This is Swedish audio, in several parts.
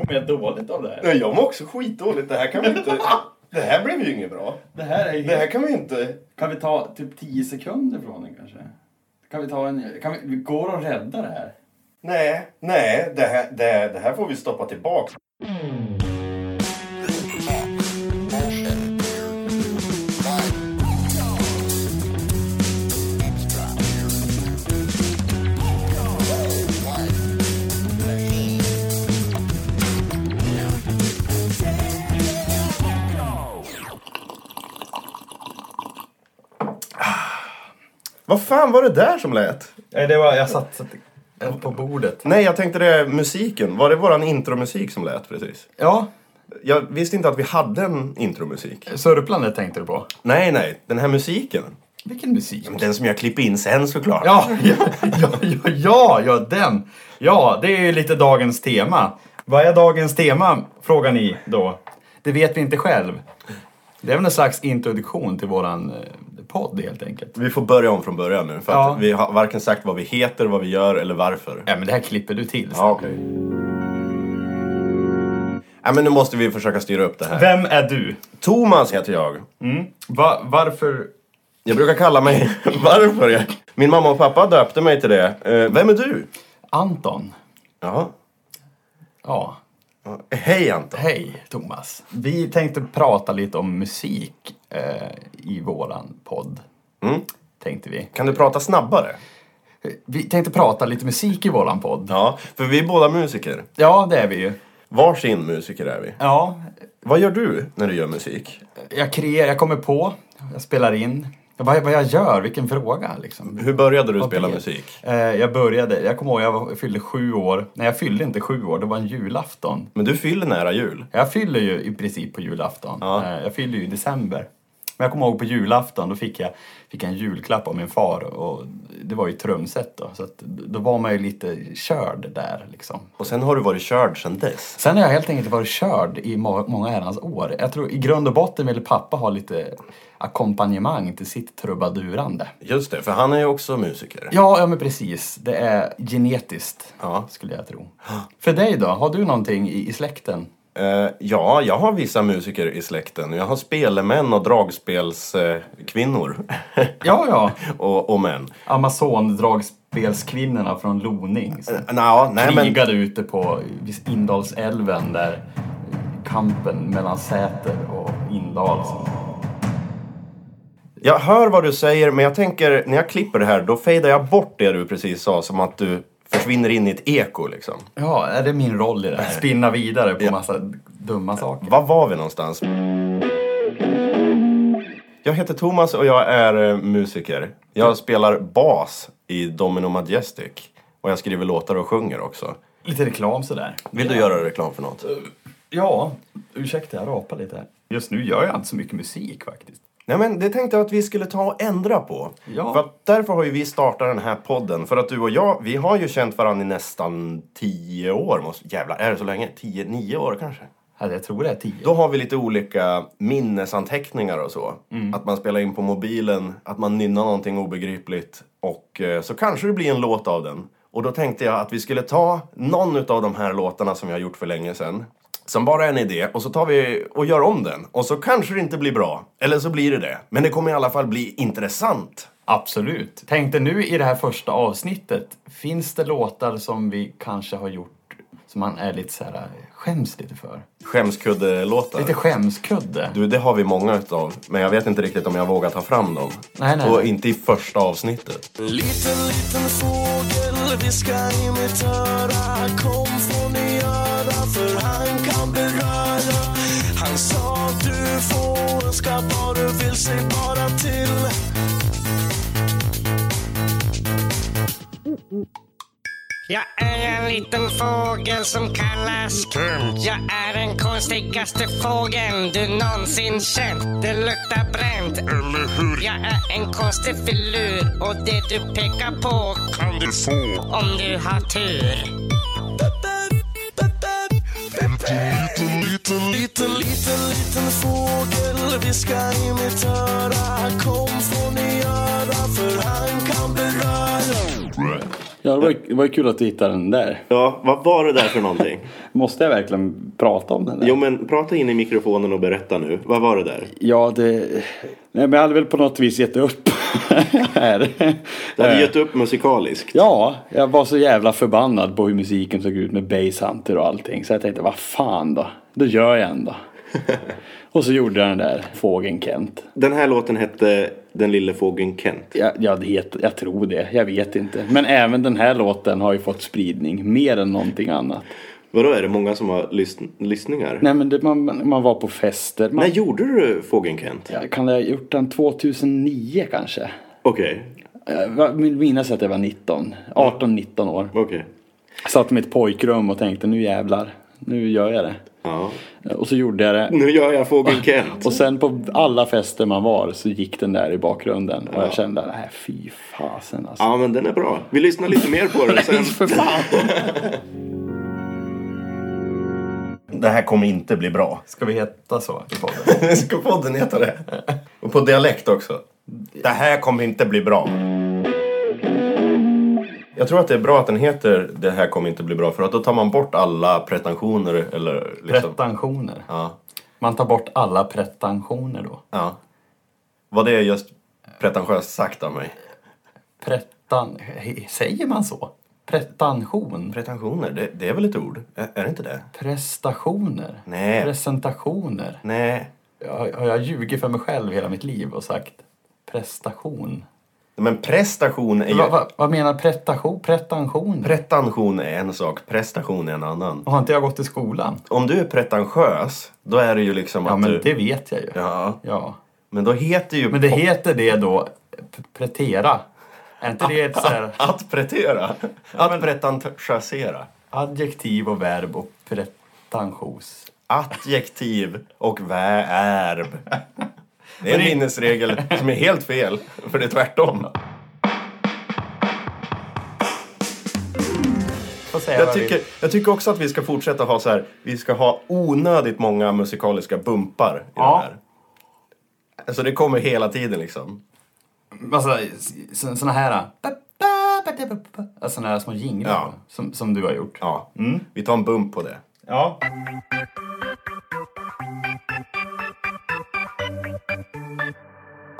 mår mer dåligt av det här. Nej, jag mår också skitdåligt. Det här kan vi inte... Det här blev ju inget bra. Det här är ju Det här kan vi inte... Kan vi ta typ 10 sekunder från den kanske? Kan vi ta en... Kan vi... Går det att rädda det här? Nej, nej, det här, det, det här får vi stoppa tillbaka. Vad fan var det där som lät? Nej, det var... Jag satt, satt på bordet. Nej, jag tänkte det musiken. Var det våran intromusik som lät precis? Ja, Jag visste inte att vi hade en intromusik. Sörplandet tänkte du på. Nej, nej, den här musiken. Vilken musik? Den som jag klipper in sen såklart. Ja, ja, ja, ja, ja, ja, den. Ja, det är ju lite dagens tema. Vad är dagens tema, frågar ni då? Det vet vi inte själv. Det är väl en slags introduktion till våran eh, podd helt enkelt. Vi får börja om från början nu. För Ja. att vi har varken sagt vad vi heter, vad vi gör eller varför. Ja, men det här klipper du till. Ja, okej. Ja, men nu måste vi försöka styra upp det här. Vem är du? Thomas heter jag. Va, varför? Jag brukar kalla mig... varför? Jag... Min mamma och pappa döpte mig till det. Eh, vem är du? Anton. Ja. Ja, Ja. Hej Anton. hej Thomas. Vi tänkte prata lite om musik eh, i våran podd. Mm. Tänkte vi. Kan du prata snabbare? Vi tänkte prata lite musik i våran podd. Ja, för vi är båda musiker. Ja, det är vi ju. Varsin musiker är vi. Ja, Vad gör du när du gör musik? jag kreerar, jag kommer på, jag spelar in. Vad, vad jag gör, vilken fråga liksom. Hur började du spela musik? Eh, jag började, jag kommer ihåg jag var- fyllde sju år. Nej, jag fyllde inte sju år, det var en julafton. Men du fyller nära jul. Jag fyller ju i princip på julafton. Ja. Eh, jag fyller ju i december. Men jag kommer ihåg på julafton, då fick jag, fick jag en julklapp av min far och det var ju trumset då. Så då var man ju lite körd där liksom. Och sen har du varit körd sedan dess. Sen har jag helt enkelt varit körd i må- många herrans år. Jag tror i grund och botten ville pappa ha lite ackompanjemang till sitt trubadurande. Just det, för han är ju också musiker. Ja, ja men precis. Det är genetiskt, Ja. skulle jag tro. För dig då? Har du någonting i, i släkten? Eh, ja, jag har vissa musiker i släkten. Jag har spelemän och dragspelskvinnor. Kvinnor. Ja, ja. och, och män. Amazon-dragspelskvinnorna från Loning som Nå, nej men... krigade ute på Indalsälven där kampen mellan Säter och Indal. Jag hör vad du säger, men jag tänker när jag klipper det här, då fejdar jag bort det du precis sa, som att du försvinner in i ett eko liksom. Ja, är det min roll i det här? Spinna vidare på massa dumma saker. Var var vi någonstans? Jag heter Thomas och jag är eh, musiker. Jag spelar bas i Domino Majestic. Och jag skriver låtar och sjunger också. Lite reklam sådär. Vill du göra reklam för något? Ja, ursäkta jag rapar lite här. Just nu gör jag inte så mycket musik faktiskt. Nej men det tänkte jag att vi skulle ta och ändra på. Ja. För att därför har ju vi startat den här podden. För att du och jag, vi har ju känt varandra i nästan tio år. Måste, jävlar, är det så länge? Tio, nio år kanske? Ja, jag tror det är tio. Då har vi lite olika minnesanteckningar och så. Att man spelar in på mobilen, att man nynnar någonting obegripligt och eh, så kanske det blir en låt av den. Och då tänkte jag att vi skulle ta någon av de här låtarna som vi har gjort för länge sedan. Som bara är en idé och så tar vi och gör om den. Och så kanske det inte blir bra. Eller så blir det det. Men det kommer i alla fall bli intressant. Absolut. Tänkte nu i det här första avsnittet, finns det låtar som vi kanske har gjort som man är lite så här, skäms lite för? Skämskudde-låtar. Lite skämskudde. Du, det har vi många utav. Men jag vet inte riktigt om jag vågar ta fram dem. Nej, nej. Och inte i första avsnittet. Liten, liten fågel viskar i mitt öra Kom från i öra för han kan beröra Han sa du får önska vad du vill, säg bara till Jag är en liten fågel som kallas Kent. Jag är den konstigaste fågeln du någonsin känt. Det luktar bränt, eller hur? Jag är en konstig filur och det du pekar på kan du få om du har tur. Liten, liten, liten, liten, liten fågel viskar i mitt öra Kom från i öra för han kan beröra Ja, det var, det var kul att du hittade den där. Ja, vad var det där för någonting? Måste jag verkligen prata om den där? Jo, men prata in i mikrofonen och berätta nu. Vad var det där? Ja, det... Nej, men jag hade väl på något vis gett upp här. Du hade gett upp musikaliskt. Ja, jag var så jävla förbannad på hur musiken såg ut med Basshunter och allting. Så jag tänkte, vad fan då? Då gör jag en då. och så gjorde jag den där Fågeln Kent. Den här låten hette Den lille fågeln Kent. Jag, jag, det heter, jag tror det, jag vet inte. Men även den här låten har ju fått spridning, mer än någonting annat. Vadå, är det många som har lysn- lyssningar? Nej men det, man, man var på fester. Man, När gjorde du Fågeln Kent? Ja, kan ha gjort den 2009 kanske? Okej, Jag vill minnas att jag var 19, 18-19 år. okej. Satt i mitt pojkrum och tänkte nu jävlar, nu gör jag det. Ja. Och så gjorde jag det. Nu gör jag Fågeln Kent. Och sen på alla fester man var så gick den där i bakgrunden. Och jag kände, nej fy fasen alltså. Ja, men den är bra. Vi lyssnar lite mer på den sen. För fan. Det här kommer inte bli bra. Ska vi heta så i podden? Ska podden heta det? Och på dialekt också. Det här kommer inte bli bra. Jag tror att det är bra att den heter Det här kommer inte bli bra för att då tar man bort alla pretensioner eller liksom... Pretensioner. Ja. Man tar bort alla pretensioner då. ja. Var det just pretentiöst sagt av mig? Pretan... Säger man så? Pretension? Pretensioner, det, det är väl ett ord? Är, är det inte det? Prestationer? Nej. Presentationer? Nej. Jag, har jag ljugit för mig själv hela mitt liv och sagt prestation? Men prestation är ju... Va, va, vad menar prestation? Pretension? Pretension är en sak, prestation är en annan. Har inte jag gått i skolan? Om du är pretentiös, då är det ju liksom Ja, att men du... det vet jag ju. Ja, Ja. men då heter ju... Men det heter det då, pretera? Är inte det ett så här Att pretera. Att pretentiösera. adjektiv och verb och pretentiös? Adjektiv och verb. Det är en minnesregel som är helt fel, för det är tvärtom. Jag tycker, jag tycker också att vi ska fortsätta ha så här, vi ska ha onödigt många musikaliska bumpar i Ja. det här. Alltså det kommer hela tiden liksom. Alltså, så, såna här... Alltså, såna här små jinglar Ja. som, som du har gjort. Ja, vi tar en bump på det. Ja.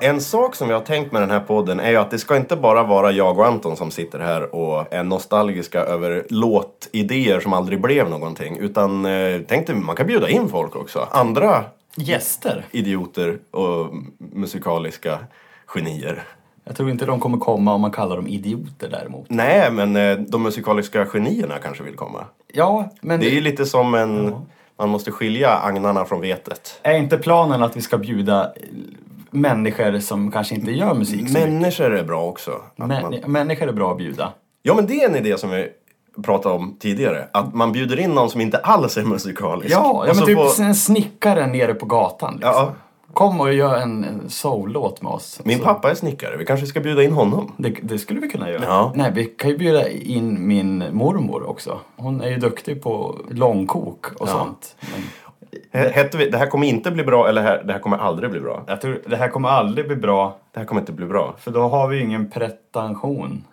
En sak som jag har tänkt med den här podden är ju att det ska inte bara vara jag och Anton som sitter här och är nostalgiska över låtidéer som aldrig blev någonting. Utan eh, tänk dig, man kan bjuda in folk också. Andra Gäster. idioter och musikaliska genier. Jag tror inte de kommer komma om man kallar dem idioter däremot. Nej, men eh, de musikaliska genierna kanske vill komma. Ja, men Det är ju lite som en... Man måste skilja agnarna från vetet. är inte planen att vi ska bjuda människor som kanske inte gör musik så? Människor är bra också. Att Män, man... Människor är bra att bjuda. Ja, men det är en idé som vi pratade om tidigare. Att man bjuder in någon som inte alls är musikalisk. Ja, ja men typ får- en snickare nere på gatan. Liksom. Ja. Kom och gör en, en soul-låt med oss. Min Så pappa är snickare, vi kanske ska bjuda in honom. Det, det skulle vi kunna göra. Ja. Nej, vi kan ju bjuda in min mormor också. Hon är ju duktig på långkok och sånt. Men Hette vi, det här kommer inte bli bra eller här, det här kommer aldrig bli bra? jag tror det här kommer aldrig bli bra, Det här kommer inte bli bra. för då har vi ju ingen pretension.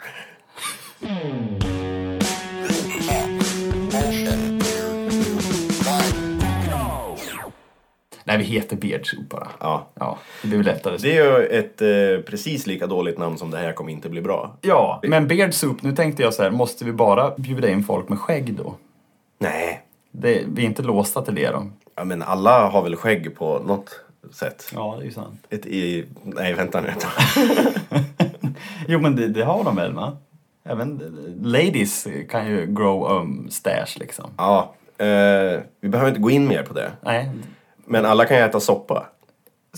Nej, vi heter Beardsoup bara. Ja. Ja, det blir lättare. Det är ju ett eh, precis lika dåligt namn som det här kommer inte bli bra. Ja, men Beard Soup, nu tänkte jag så här, måste vi bara bjuda in folk med skägg då? Nej. Det, vi är inte låsta till det då. Ja, men alla har väl skägg på något sätt. Ja, det är ju sant. Ett i... Nej, vänta nu. Jo, men det, det har de väl, va? Även ladies kan ju grow um, stash liksom. Ja, eh, vi behöver inte gå in mer på det. Nej, Men alla kan ju äta soppa.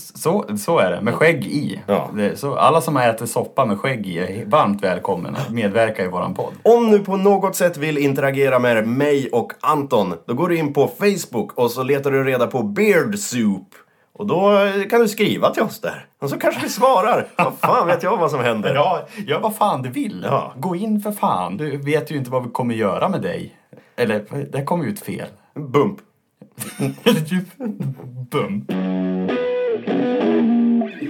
Så, så är det. Med skägg i. Ja. Det, så, alla som har ätit soppa med skägg i är varmt välkomna att medverka i våran podd. Om du på något sätt vill interagera med mig och Anton, då går du in på Facebook och så letar du reda på Beard Soup. Och då eh, kan du skriva till oss där. Och så kanske vi svarar. Vad fan vet jag vad som händer? Ja, gör vad fan du vill. Ja. Gå in för fan. Du vet ju inte vad vi kommer göra med dig. Eller, det kom ut fel. Bump. Bum.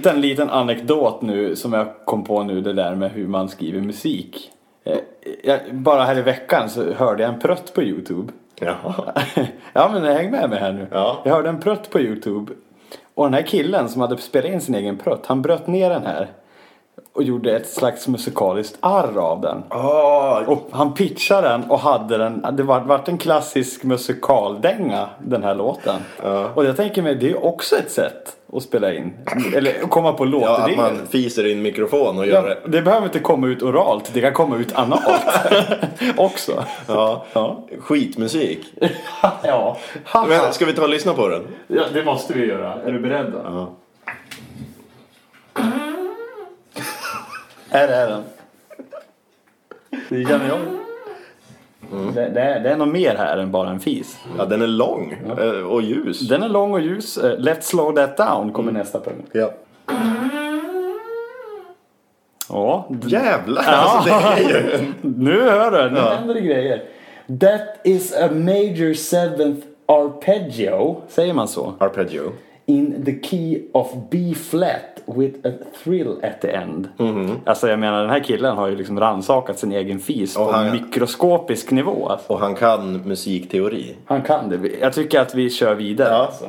En liten anekdot nu som jag kom på nu det där med hur man skriver musik. Eh, jag, bara här i veckan så hörde jag en prutt på Youtube. Jaha. ja men häng med mig här nu. Ja. Jag hörde en prutt på Youtube. Och den här killen som hade spelat in sin egen prutt, han bröt ner den här. Och gjorde ett slags musikaliskt arr av den. Oh, Och han pitchade den och hade den, det var, vart en klassisk musikaldänga den här låten. Och jag tänker mig, det är också ett sätt att spela in. Eller komma på ja, låtidéer. att man fiser i en mikrofon och gör Ja, det. det behöver inte komma ut oralt, det kan komma ut analt också. Ja. Ja. Skitmusik. ja. Men, ska vi ta och lyssna på den? ja, det måste vi göra. Är du beredd då? Ja. Här är den. Det känner jag. Det, det, är, det är nog mer här än bara en fis. Ja, den är lång eh, och ljus. Den är lång och ljus. Eh, Let's slow that down kommer nästa punkt. Ja. Ja, d- Jävlar! Alltså, det är ju... nu hör du. Nu händer det grejer. That is a major seventh arpeggio. Säger man så? Arpeggio. In the key of B flat with a thrill at the end. Alltså jag menar den här killen har ju liksom rannsakat sin egen fis på han- mikroskopisk nivå. Alltså. Och han kan musikteori. Han kan det. Jag tycker att vi kör vidare. Ja. Alltså.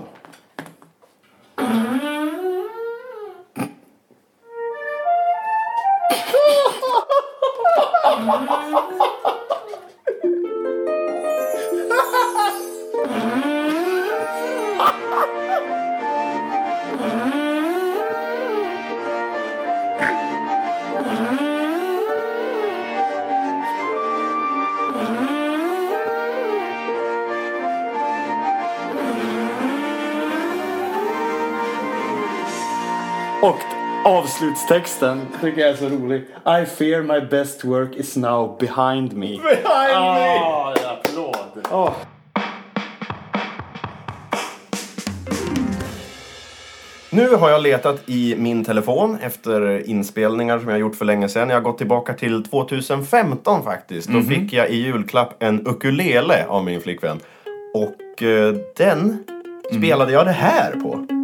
Och avslutstexten tycker jag är så rolig. I fear my best work is now behind me. Behind Ah, en applåd. Ah. Nu har jag letat i min telefon efter inspelningar som jag gjort för länge sedan. Jag har gått tillbaka till 2015 faktiskt. Då fick jag i julklapp en ukulele av min flickvän. Och eh, den spelade jag det här på.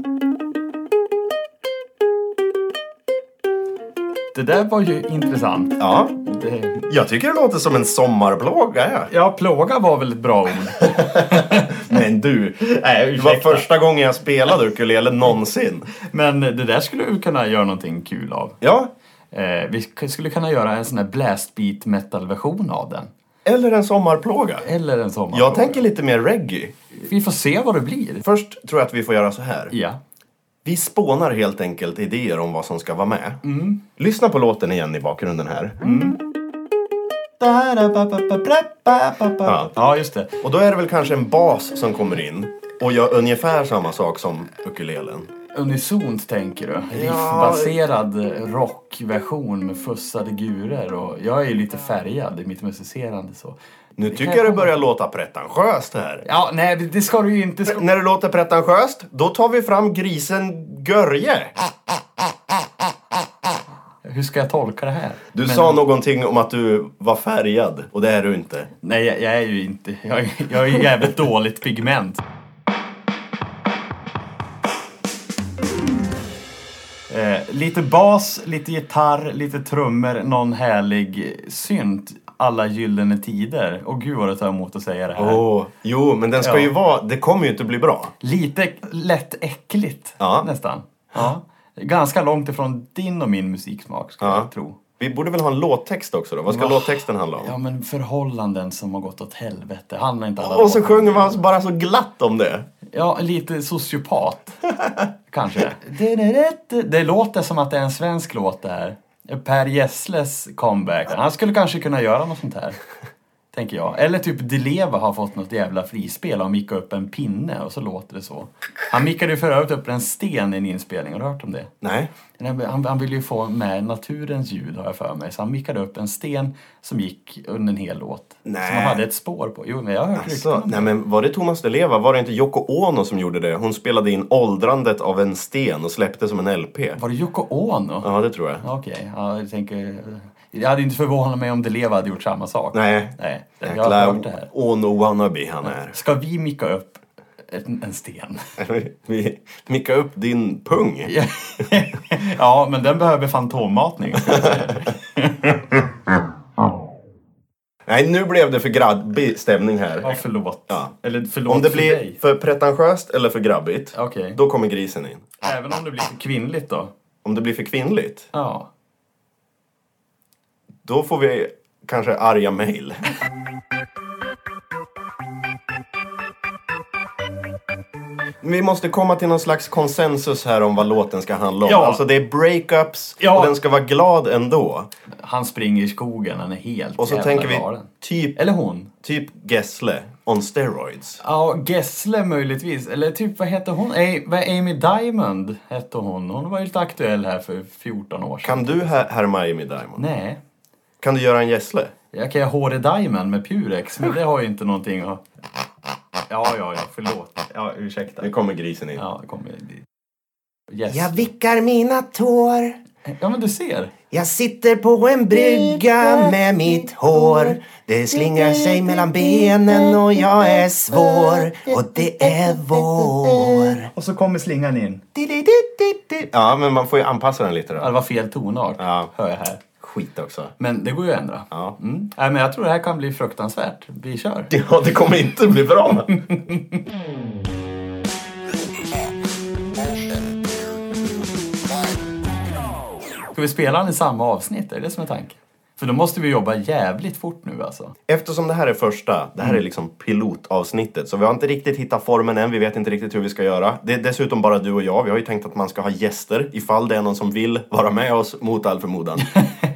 Det där var ju intressant. Ja, Det... jag tycker det låter som en sommarplåga. Ja. Ja, plåga var väl ett bra ord. Men du, Nej, det var första gången jag spelade ukulele någonsin. Men det där skulle vi kunna göra någonting kul av. Ja, Eh, vi skulle kunna göra en sån här blast beat metal-version av den. eller en sommarplåga. Eller en sommar. Jag tänker lite mer reggae. Vi får se vad det blir. Först tror jag att vi får göra så här. Ja. Vi spånar helt enkelt idéer om vad som ska vara med. Lyssna på låten igen i bakgrunden här. Ja. Ja, just det. Och då är det väl kanske en bas som kommer in och gör ungefär samma sak som ukulelen. Unisont tänker du? Riffbaserad rockversion med fussade gurer och jag är ju lite färgad i mitt musicerande så. Nu tycker jag det börjar låta pretentiöst här. Ja, nej det- ska du ju inte. Ska... När det låter pretentiöst, då tar vi fram grisen Görje. Hur ska jag tolka det här? Du Men- sa någonting om att du var färgad och det är du inte. Nej, jag, jag är ju inte. Jag, jag är jävligt dåligt pigment. Eh, lite bas, lite gitarr, lite trummor, någon härlig synt. Alla gyllene tider. Och gud vad det tar emot att säga det här. Åh, jo, men den ska Ja. ju vara... Det kommer ju inte bli bra. Lite lätt äckligt Ja. nästan. Ja. Ganska långt ifrån din och min musiksmak skulle Ja. jag tro. Vi borde väl ha en låttext också då? Vad ska Va? låttexten handla om? Ja men förhållanden som har gått åt helvete. Handlar inte alla Och så sjunger man bara så glatt om det. Ja, lite sociopat. Kanske. Det, det låter som att det är en svensk låt det här. Per Gessles comeback. Han skulle kanske kunna göra något sånt här. Tänker jag. Eller typ Dileva har fått något jävla frispel och mickat upp en pinne och så låter det så. Han mickade ju för övrigt upp en sten i en inspelning. Har du hört om det? Nej. Han, han ville ju få med naturens ljud har jag för mig. Så han mickade upp en sten som gick under en hel låt. Nej. Som han hade ett spår på. Jo, men jag har hört rykten Så, om nej men var det Thomas Di Leva? Var det inte Yoko Ono som gjorde det? Hon spelade in åldrandet av en sten och släppte som en LP. Var det Yoko Ono? Ja, det tror jag. Okej, ja, jag tänker... Jag hade inte förvånat mig om Deleva hade gjort samma sak. Nej. Nej, jag har hört det Jäkla här. Ono wannabe han är. Ska vi micka upp en, en sten? Vi mickar upp din pung. ja, men den behöver fantommatning. Nej, nu blev det för grabbig stämning här. Ja, förlåt. Ja. Eller förlåt Om det för blir dig. för pretentiöst eller för grabbigt, Okej. då kommer grisen in. Även om det blir för kvinnligt då? Om det blir för kvinnligt, Ja. Då får vi kanske arga mejl. Vi måste komma till någon slags konsensus här om vad låten ska handla om. Ja. Alltså det är breakups Ja. och den ska vara glad ändå. Han springer i skogen, han är helt Och så tänker vi galen. typ, Eller hon. typ Gessle on steroids. Ja, Gessle möjligtvis. Eller typ, vad heter hon? A- Amy Diamond hette hon. Hon var ju lite aktuell här för 14 år sedan. Kan du här- härma Amy Diamond? Nej. Kan du göra en Gessle? Jag kan göra HD Diamond med Purex, men det har ju inte någonting att... Ja, ja, ja, förlåt. Ja, ursäkta. Nu kommer grisen in. Ja, det kommer... Yes. Jag vickar mina tår Ja, men du ser. Jag sitter på en brygga med mitt hår Det slingrar sig mellan benen och jag är svår Och det är vår Och så kommer slingan in. Ja, men man får ju anpassa den lite Ja, då. det var fel tonart, Ja. hör jag här. Skit också. Men det går ju att ändra. Ja. Mm. Nej, men jag tror det här kan bli fruktansvärt. Vi kör. Ja, det kommer inte bli bra. Ska vi spela den i samma avsnitt? Är det som är tanken? För då måste vi jobba jävligt fort nu alltså. Eftersom det här är första, det här är liksom pilotavsnittet, så vi har inte riktigt hittat formen än, vi vet inte riktigt hur vi ska göra. Det är dessutom bara du och jag, vi har ju tänkt att man ska ha gäster ifall det är någon som vill vara med oss mot all förmodan.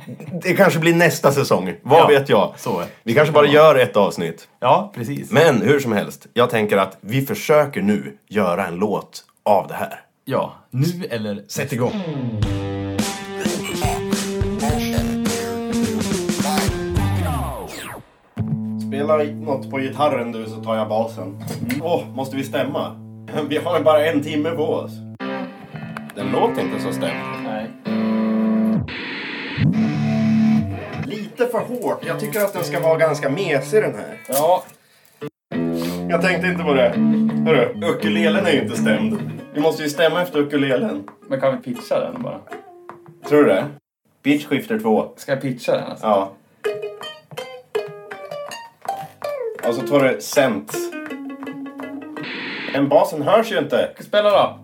det kanske blir nästa säsong, vad Ja, vet jag? så är. Vi kanske bara gör ett avsnitt. Ja, precis. Men hur som helst, jag tänker att vi försöker nu göra en låt av det här. Ja, nu eller... Sätt igång! Spela något på gitarren du så tar jag basen. Åh, måste vi stämma? Vi har bara en timme på oss. Den låter inte så stämd. Nej. Lite för hårt. Jag tycker att den ska vara ganska mesig den här. Ja, Jag tänkte inte på det. Hörru, ukulelen är ju inte stämd. Vi måste ju stämma efter ukulelen. men kan vi pitcha den bara? Tror du det? Pitch skifter två. Ska jag pitcha den alltså? Ja. Och så tar du cent. Men basen hörs ju inte. Spela då!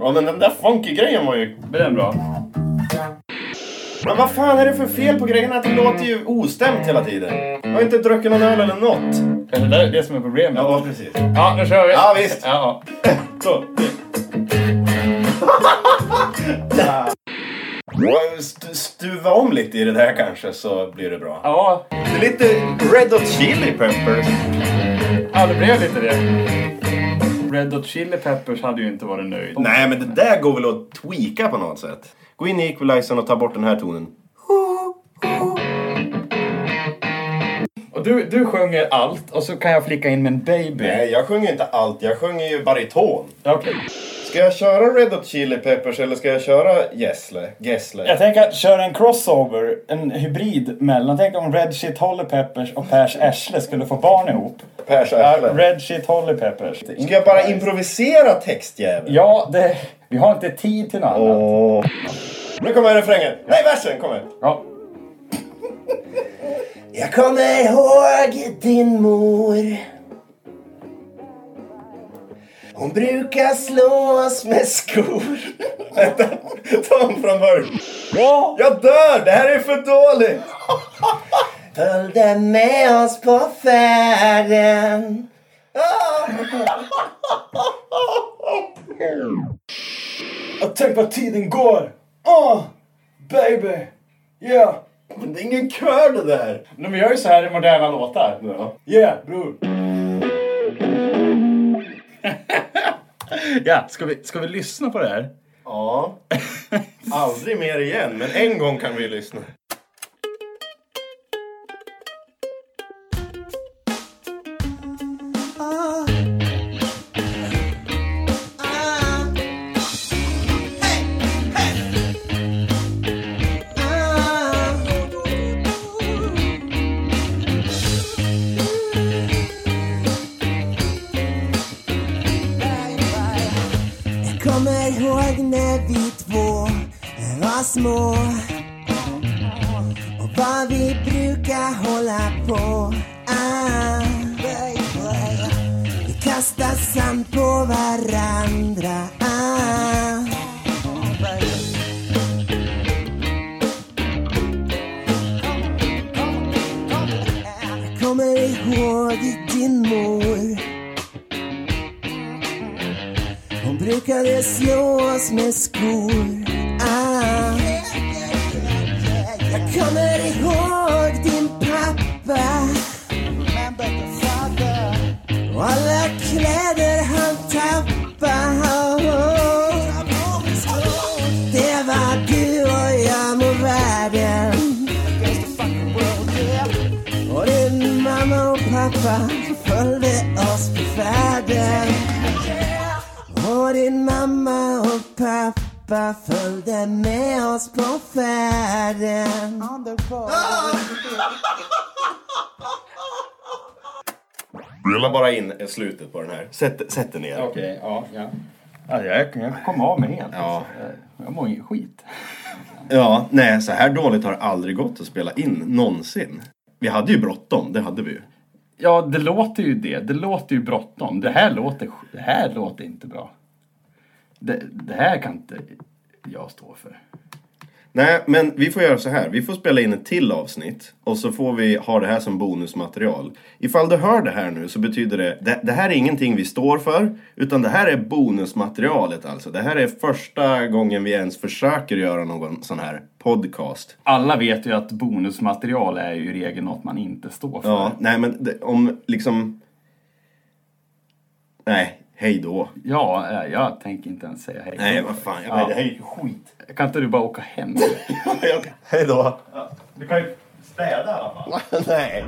Ja men den där funky grejen var ju... Blir den bra? Men vad fan är det för fel på grejerna? Att det låter ju ostämt hela tiden. Jag har inte druckit någon öl eller något. Det är det som är problemet. Ja, precis. Ja, nu kör vi! Ja, visst. Ja, Så. St- Stuva om lite i det där kanske så blir det bra. ja. Det är lite Red Hot Chili Peppers. ja, det blev lite det. Red Hot Chili Peppers hade ju inte varit nöjd. Nej, men det där går väl att tweaka på något sätt. Gå in i equalizern och ta bort den här tonen. Och du, du sjunger allt och så kan jag flicka in med en baby. Nej, jag sjunger inte allt. Jag sjunger ju bariton. Okej. Ska jag köra Red Hot Chili Peppers eller ska jag köra Gessle? Gessle? Jag tänker att köra en crossover, en hybrid mellan. Tänk om Red Shit Holly Peppers och Pers Arsle skulle få barn ihop. Pers Ja, Arsle. Red Shit Holly Peppers. Ska jag bara improvisera textjävel? Ja, det, vi har inte tid till något annat. Åh. Nu kommer refrängen. Nej, versen kommer. Ja. Jag kommer ihåg din mor Hon brukar slå oss med skor Vänta, ta om från början. Jag dör! Det här är för dåligt! Följde med oss på färden Och tänk vad tiden går! Åh, baby! Yeah! Men det är ingen kör det där. Men vi gör ju så här i moderna låtar. Ja. Yeah, bror! Ja, ska vi, ska vi lyssna på det här? ja. Aldrig mer igen, men en gång kan vi lyssna. Sand på varandra. Ah. Jag kommer ihåg din mor. Hon brukade slå oss med skor. Mamma och pappa följde oss på färden. Och din mamma och pappa följde med oss på färden. Rulla bara in slutet på den här. Sätt, sätt dig ner. Okej, ja, ja. ja jag, jag kom av mig helt. Ja. Jag, jag mår ingen skit. Ja, nej, så här dåligt har det aldrig gått att spela in någonsin. Vi hade ju bråttom, det hade vi ju. Ja, det låter ju det. Det låter ju bråttom. Det här låter, det här låter inte bra. Det, det här kan inte jag stå för. Nej, men vi får göra så här. Vi får spela in ett till avsnitt och så får vi ha det här som bonusmaterial. Ifall du hör det här nu så betyder det, det, det här är ingenting vi står för, utan det här är bonusmaterialet alltså. Det här är första gången vi ens försöker göra någon sån här podcast. Alla vet ju att bonusmaterial är ju i regel något man inte står för. Ja, nej men det, om liksom... Nej, hej då. Ja, eh, jag tänker inte ens säga hej. Nej, vad fan. Jag, Ja. Det här är ju skit. Kan inte du bara åka hem? hej då. Du kan ju städa i alla fall. nej.